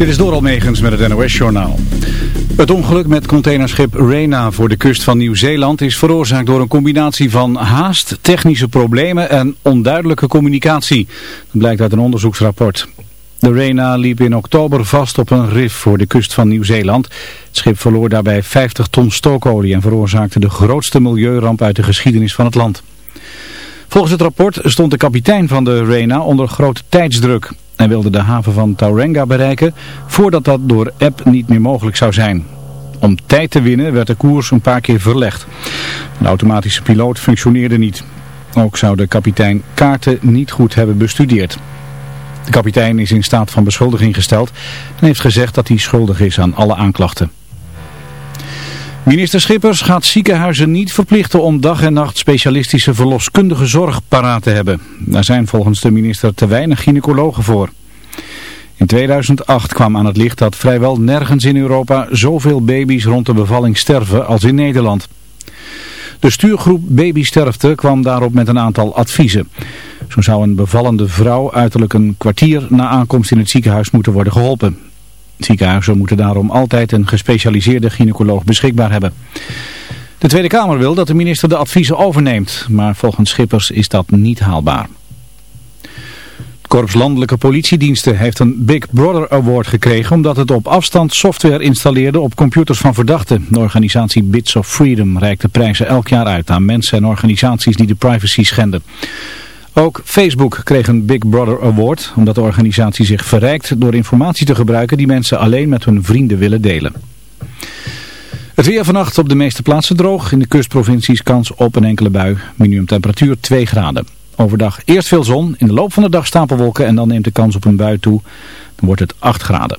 Dit is Doral Megens met het NOS-journaal. Het ongeluk met containerschip Rena voor de kust van Nieuw-Zeeland is veroorzaakt door een combinatie van haast, technische problemen en onduidelijke communicatie. Dat blijkt uit een onderzoeksrapport. De Rena liep in oktober vast op een rif voor de kust van Nieuw-Zeeland. Het schip verloor daarbij 50 ton stookolie en veroorzaakte de grootste milieuramp uit de geschiedenis van het land. Volgens het rapport stond de kapitein van de Rena onder grote tijdsdruk. Hij wilde de haven van Tauranga bereiken voordat dat door app niet meer mogelijk zou zijn. Om tijd te winnen werd de koers een paar keer verlegd. De automatische piloot functioneerde niet. Ook zou de kapitein kaarten niet goed hebben bestudeerd. De kapitein is in staat van beschuldiging gesteld en heeft gezegd dat hij schuldig is aan alle aanklachten. Minister Schippers gaat ziekenhuizen niet verplichten om dag en nacht specialistische verloskundige zorg paraat te hebben. Daar zijn volgens de minister te weinig gynaecologen voor. In 2008 kwam aan het licht dat vrijwel nergens in Europa zoveel baby's rond de bevalling sterven als in Nederland. De stuurgroep Babysterfte kwam daarop met een aantal adviezen. Zo zou een bevallende vrouw uiterlijk een kwartier na aankomst in het ziekenhuis moeten worden geholpen. Ziekenhuizen moeten daarom altijd een gespecialiseerde gynaecoloog beschikbaar hebben. De Tweede Kamer wil dat de minister de adviezen overneemt, maar volgens Schippers is dat niet haalbaar. Het Korps Landelijke Politiediensten heeft een Big Brother Award gekregen omdat het op afstand software installeerde op computers van verdachten. De organisatie Bits of Freedom reikt de prijzen elk jaar uit aan mensen en organisaties die de privacy schenden. Ook Facebook kreeg een Big Brother Award, omdat de organisatie zich verrijkt door informatie te gebruiken die mensen alleen met hun vrienden willen delen. Het weer vannacht op de meeste plaatsen droog. In de kustprovincies kans op een enkele bui. Minimumtemperatuur 2 graden. Overdag eerst veel zon, in de loop van de dag stapelwolken en dan neemt de kans op een bui toe. Dan wordt het 8 graden.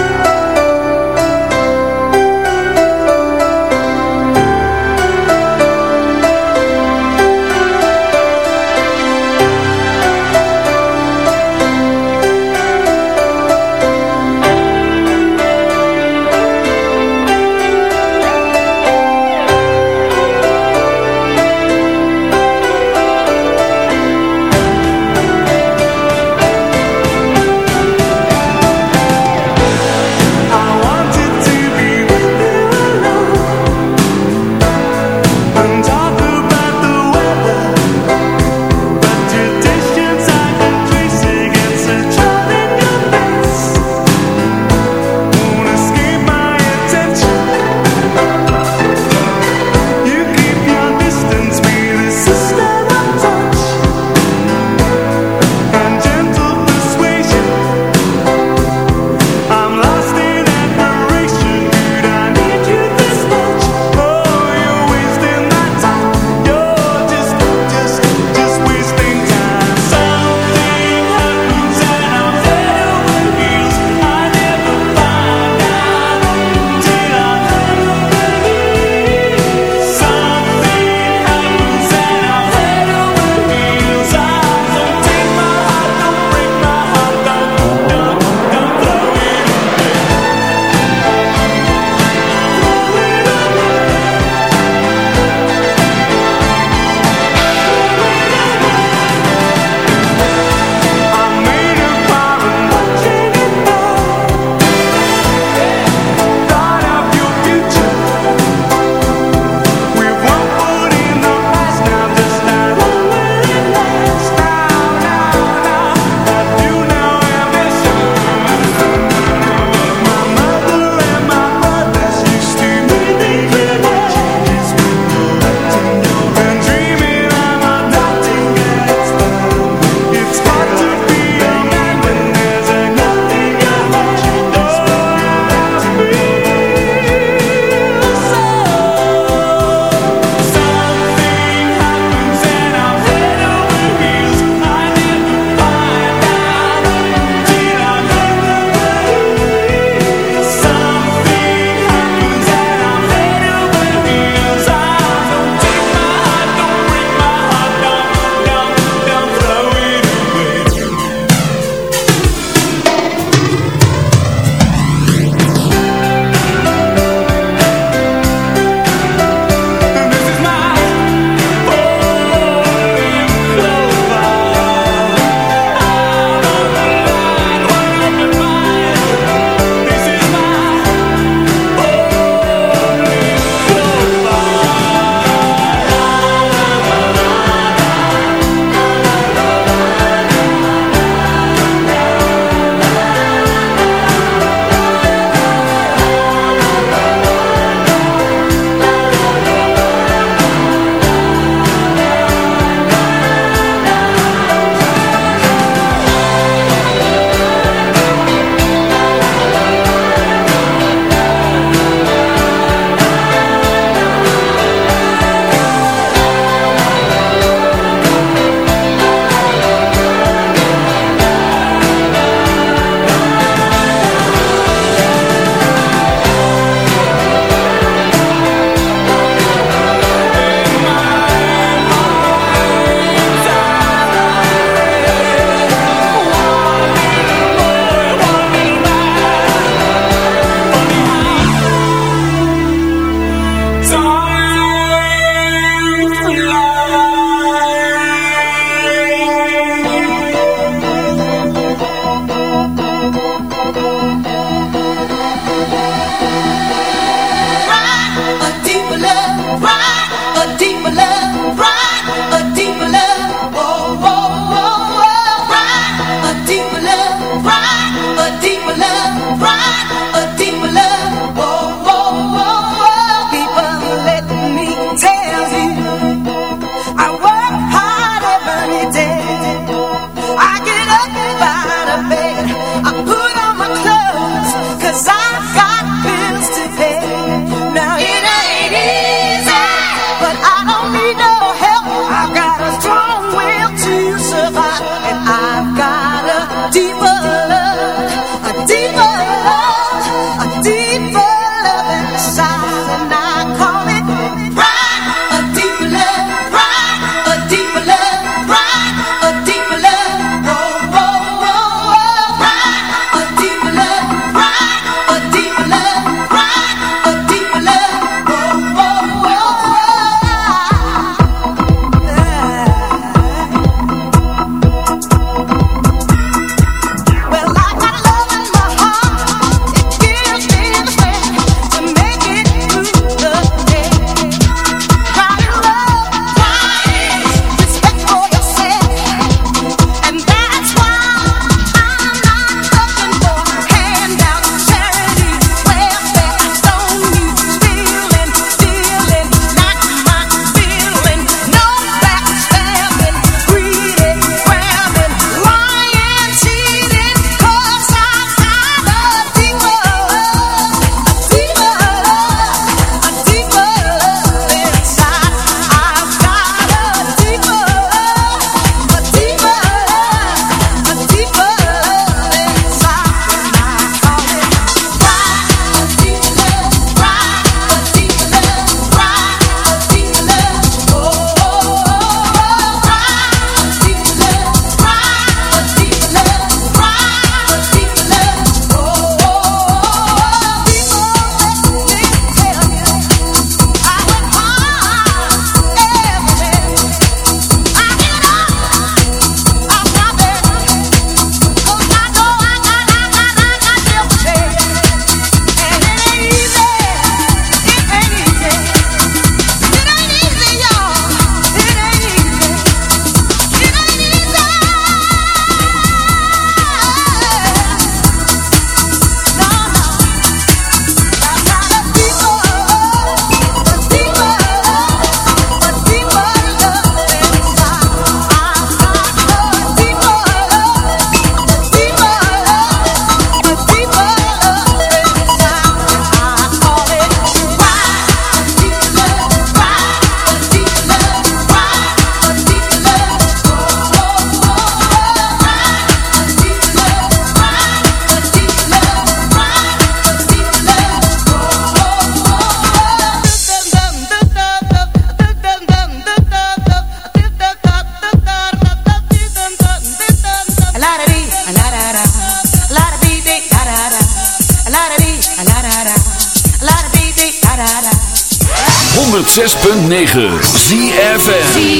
106.9 ZFM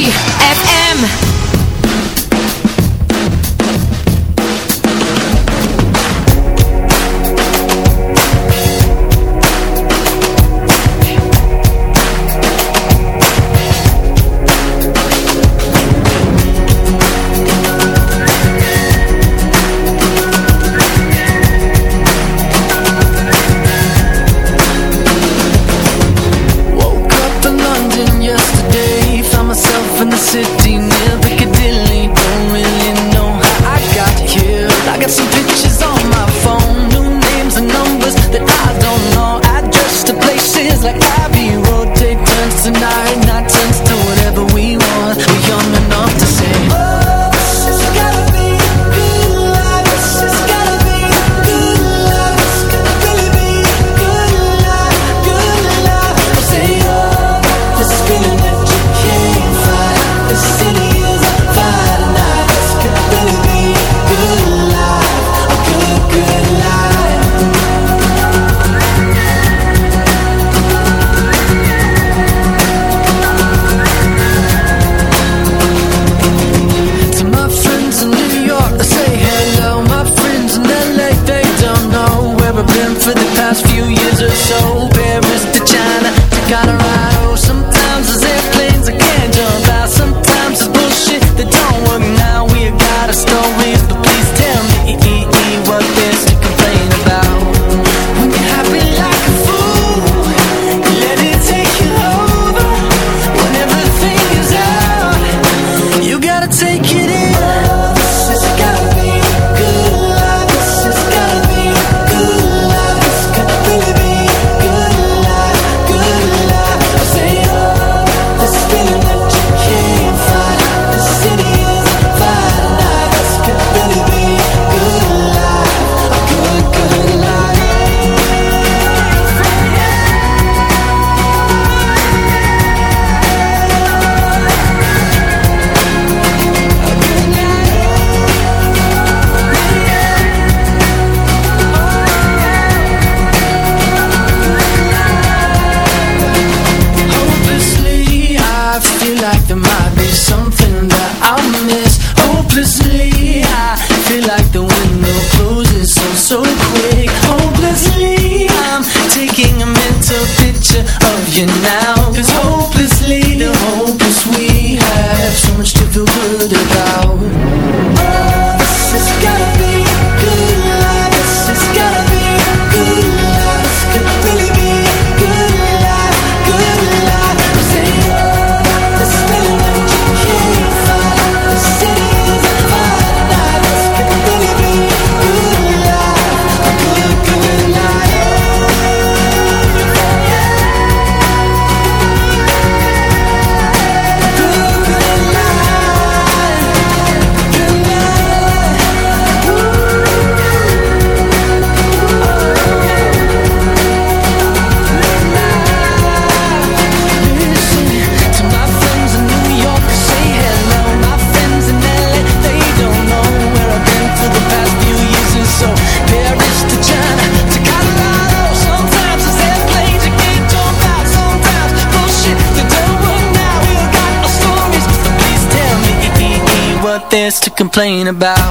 complain about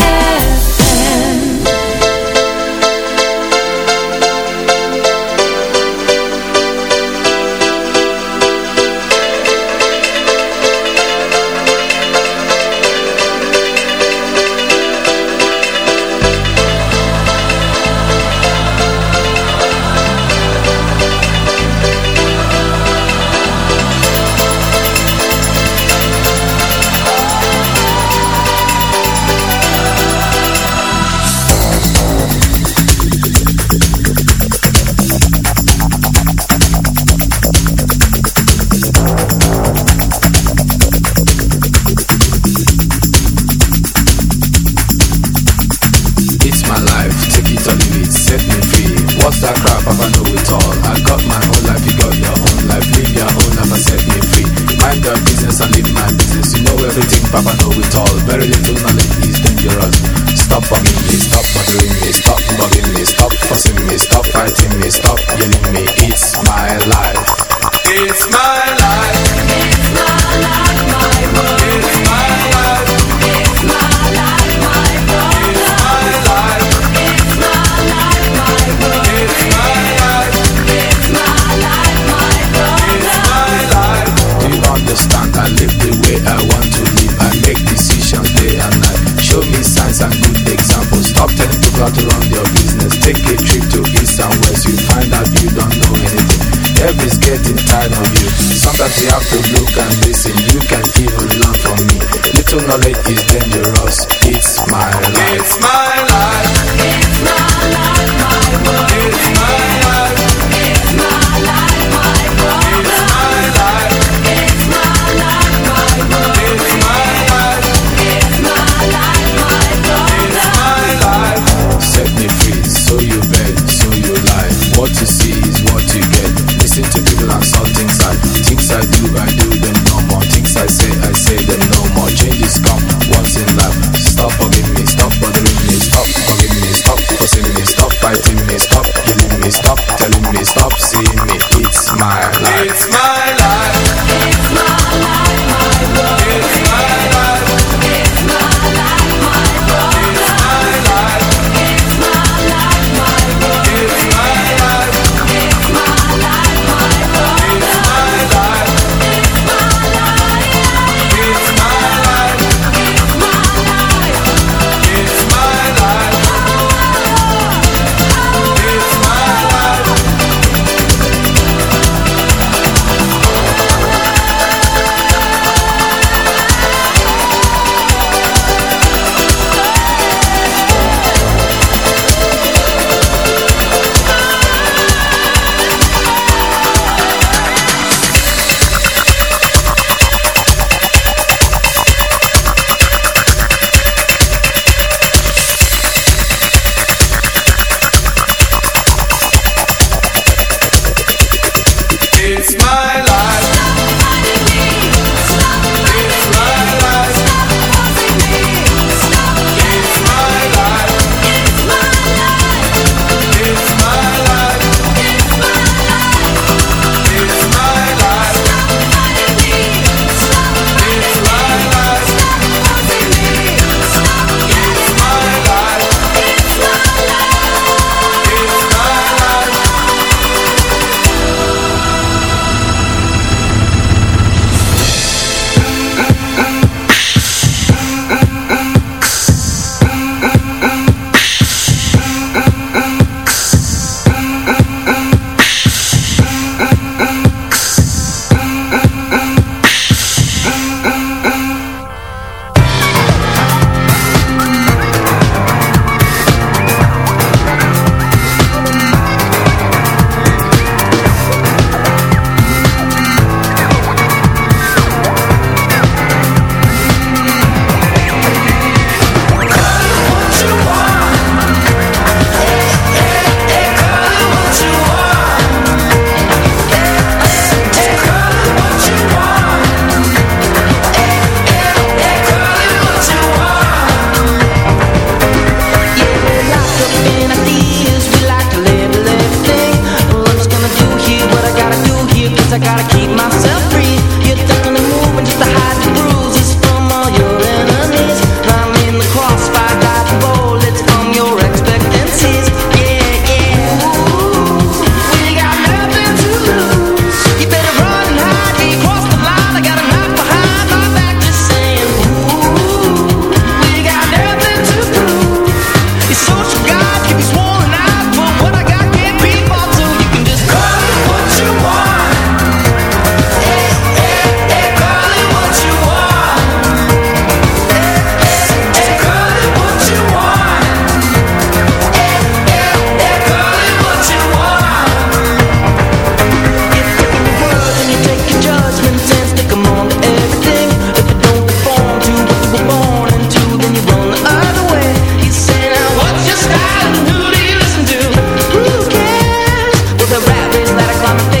that I climb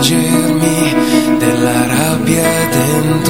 accorgermi della rabbia dentro.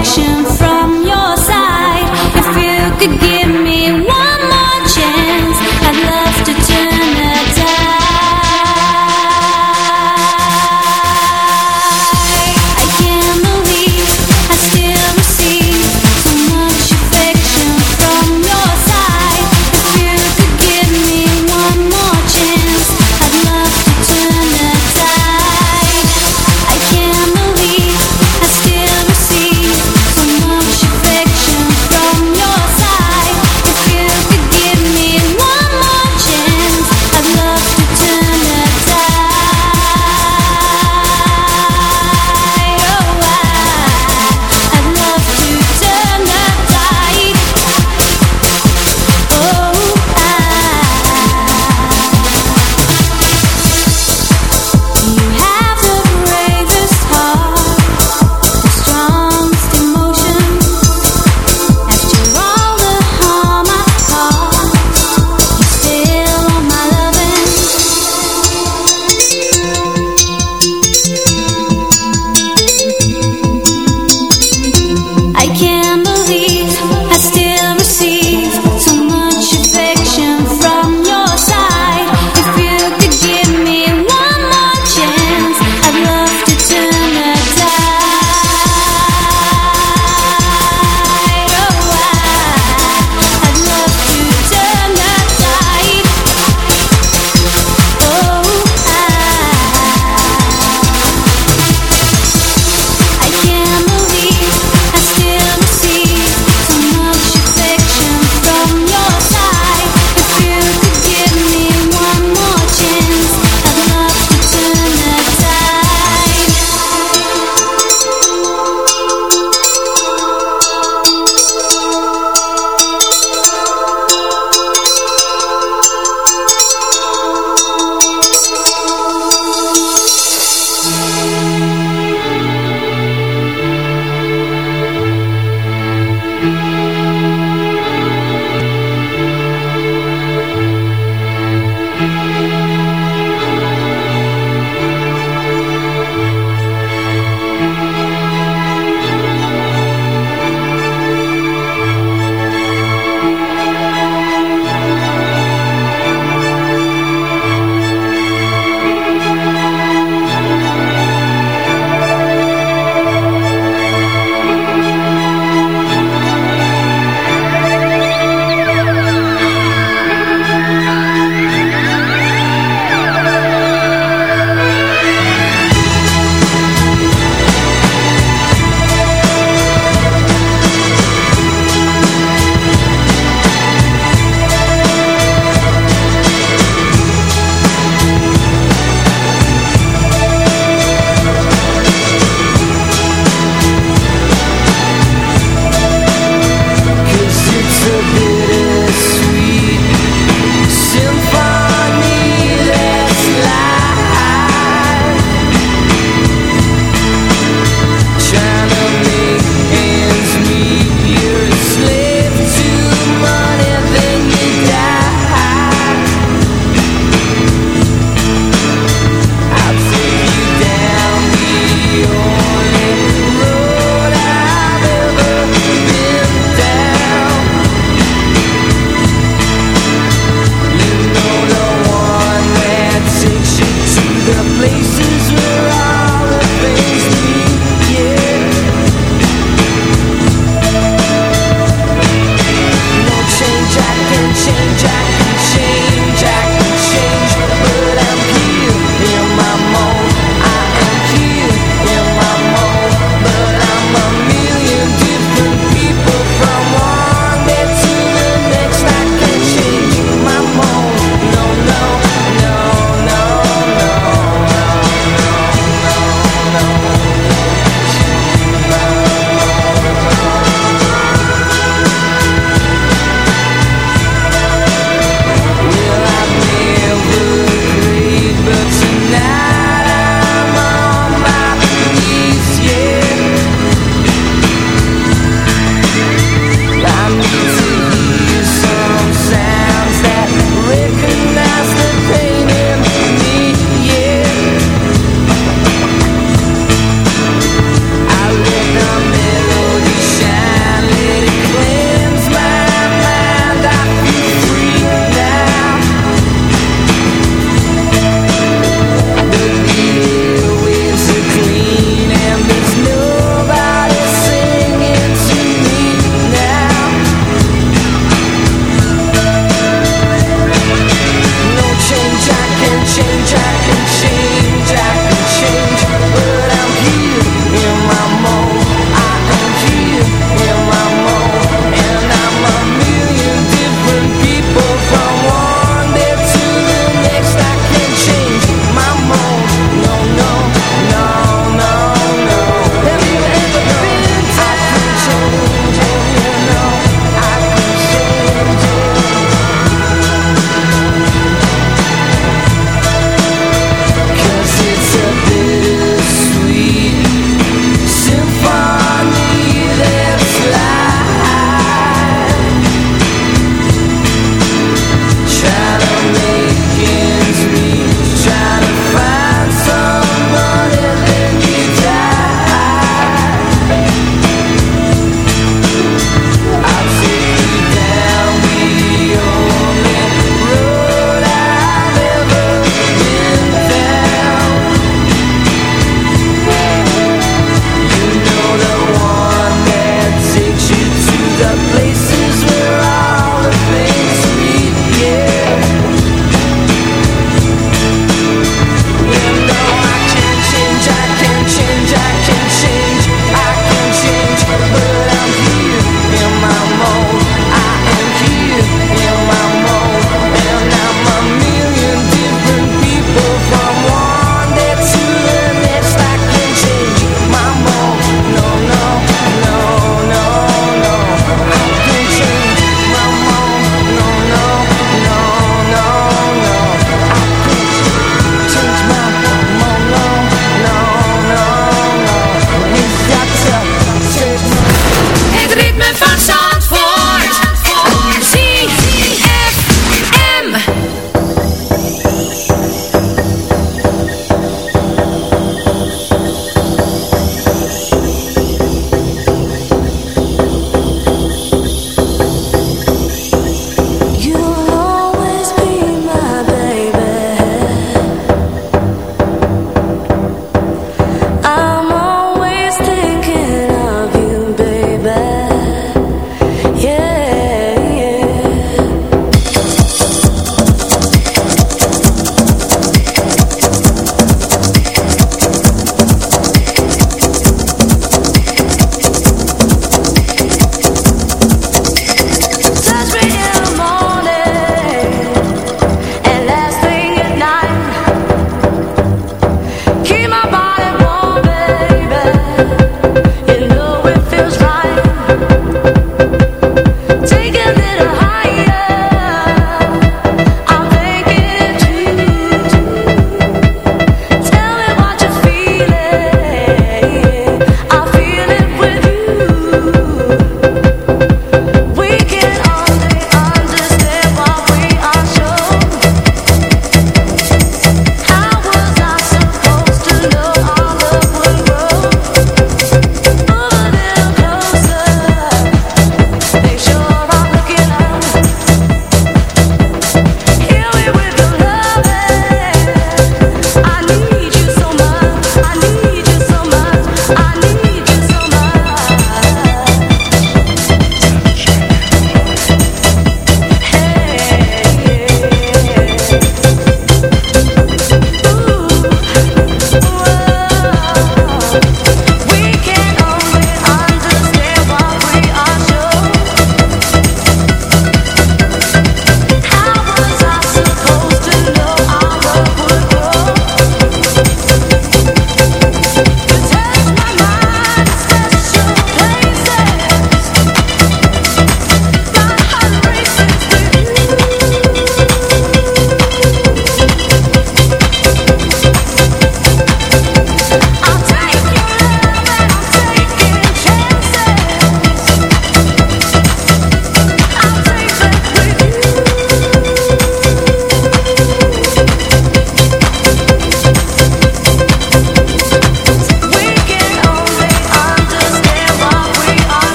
Affection